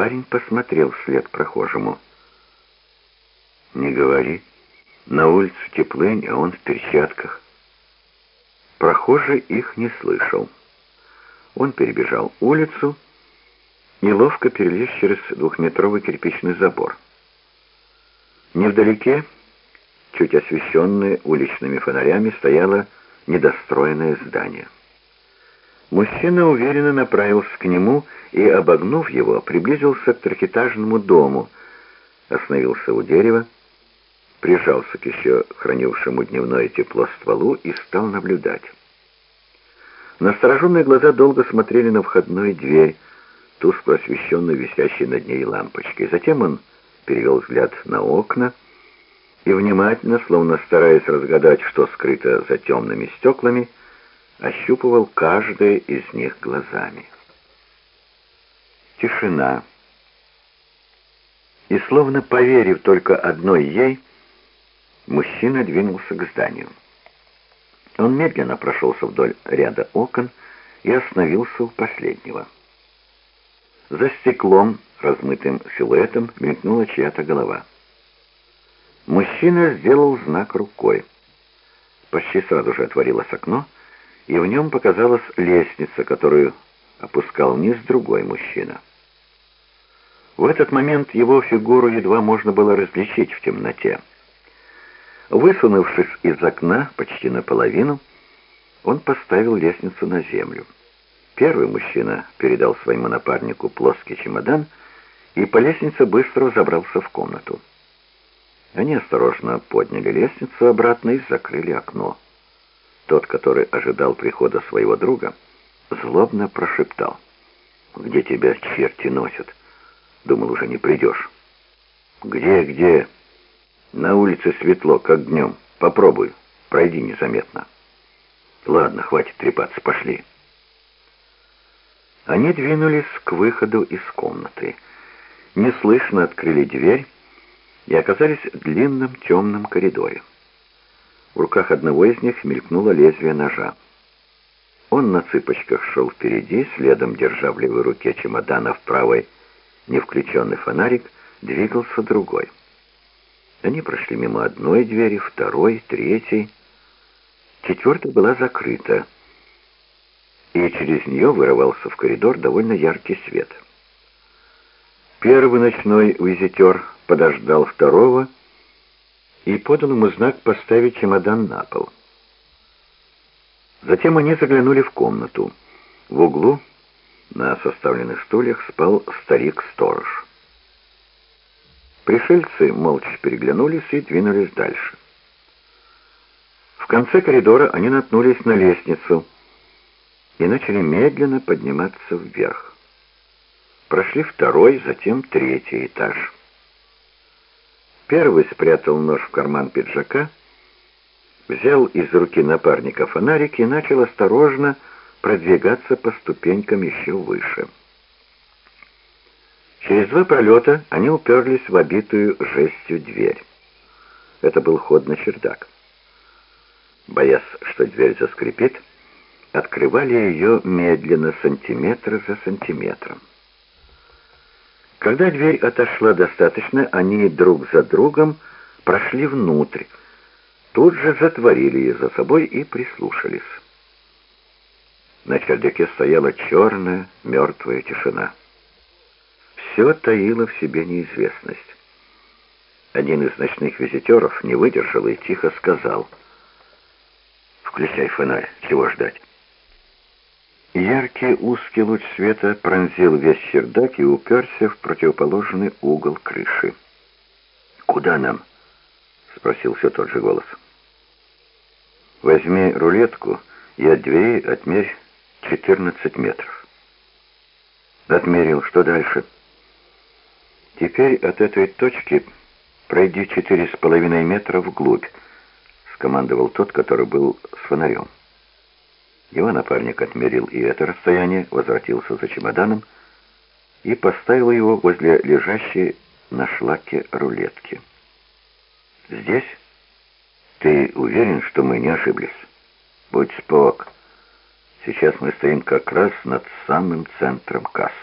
Парень посмотрел вслед прохожему. «Не говори. На улице теплынь, а он в перчатках». Прохожий их не слышал. Он перебежал улицу и ловко перелез через двухметровый кирпичный забор. Невдалеке, чуть освещенное уличными фонарями, стояло недостроенное здание. Мужчина уверенно направился к нему и, обогнув его, приблизился к трехэтажному дому, остановился у дерева, прижался к еще хранившему дневное тепло стволу и стал наблюдать. Настороженные глаза долго смотрели на входную дверь, тускло освещенную висящей над ней лампочкой. Затем он перевел взгляд на окна и внимательно, словно стараясь разгадать, что скрыто за темными стеклами, ощупывал каждое из них глазами. Тишина. И словно поверив только одной ей, мужчина двинулся к зданию. Он медленно прошелся вдоль ряда окон и остановился у последнего. За стеклом, размытым силуэтом, мелькнула чья-то голова. Мужчина сделал знак рукой. Почти сразу же отворилось окно, и в нем показалась лестница, которую опускал вниз другой мужчина. В этот момент его фигуру едва можно было различить в темноте. Высунувшись из окна почти наполовину, он поставил лестницу на землю. Первый мужчина передал своему напарнику плоский чемодан и по лестнице быстро забрался в комнату. Они осторожно подняли лестницу обратно и закрыли окно. Тот, который ожидал прихода своего друга, злобно прошептал. «Где тебя черти носят? Думал, уже не придешь». «Где, где?» «На улице светло, как днем. Попробуй, пройди незаметно». «Ладно, хватит трепаться, пошли». Они двинулись к выходу из комнаты. Неслышно открыли дверь и оказались в длинном темном коридоре. В руках одного из них мелькнуло лезвие ножа. Он на цыпочках шел впереди, следом держа в левой руке чемодана в правой, не включенный фонарик, двигался другой. Они прошли мимо одной двери, второй, третьей. Четвертая была закрыта, и через нее вырывался в коридор довольно яркий свет. Первый ночной визитер подождал второго, и подал ему знак поставить чемодан на пол. Затем они заглянули в комнату. В углу на составленных стульях спал старик-сторож. Пришельцы молча переглянулись и двинулись дальше. В конце коридора они наткнулись на лестницу и начали медленно подниматься вверх. Прошли второй, затем третий этаж. Первый спрятал нож в карман пиджака, взял из руки напарника фонарик и начал осторожно продвигаться по ступенькам еще выше. Через два пролета они уперлись в обитую жестью дверь. Это был ход на чердак. Боясь, что дверь заскрипит, открывали ее медленно, сантиметр за сантиметром. Когда дверь отошла достаточно, они друг за другом прошли внутрь, тут же затворили ее за собой и прислушались. На чердаке стояла черная, мертвая тишина. Все таило в себе неизвестность. Один из ночных визитеров не выдержал и тихо сказал, «Включай фонарь, чего ждать?» Яркий узкий луч света пронзил весь чердак и уперся в противоположный угол крыши. «Куда нам?» — спросил все тот же голос. «Возьми рулетку и от двери отмерь 14 метров». «Отмерил. Что дальше?» «Теперь от этой точки пройди четыре с половиной метра вглубь», — скомандовал тот, который был с фонарем. Его напарник отмерил и это расстояние, возвратился за чемоданом и поставил его возле лежащей на шлаке рулетки. «Здесь? Ты уверен, что мы не ошиблись? Будь спок. Сейчас мы стоим как раз над самым центром кассы.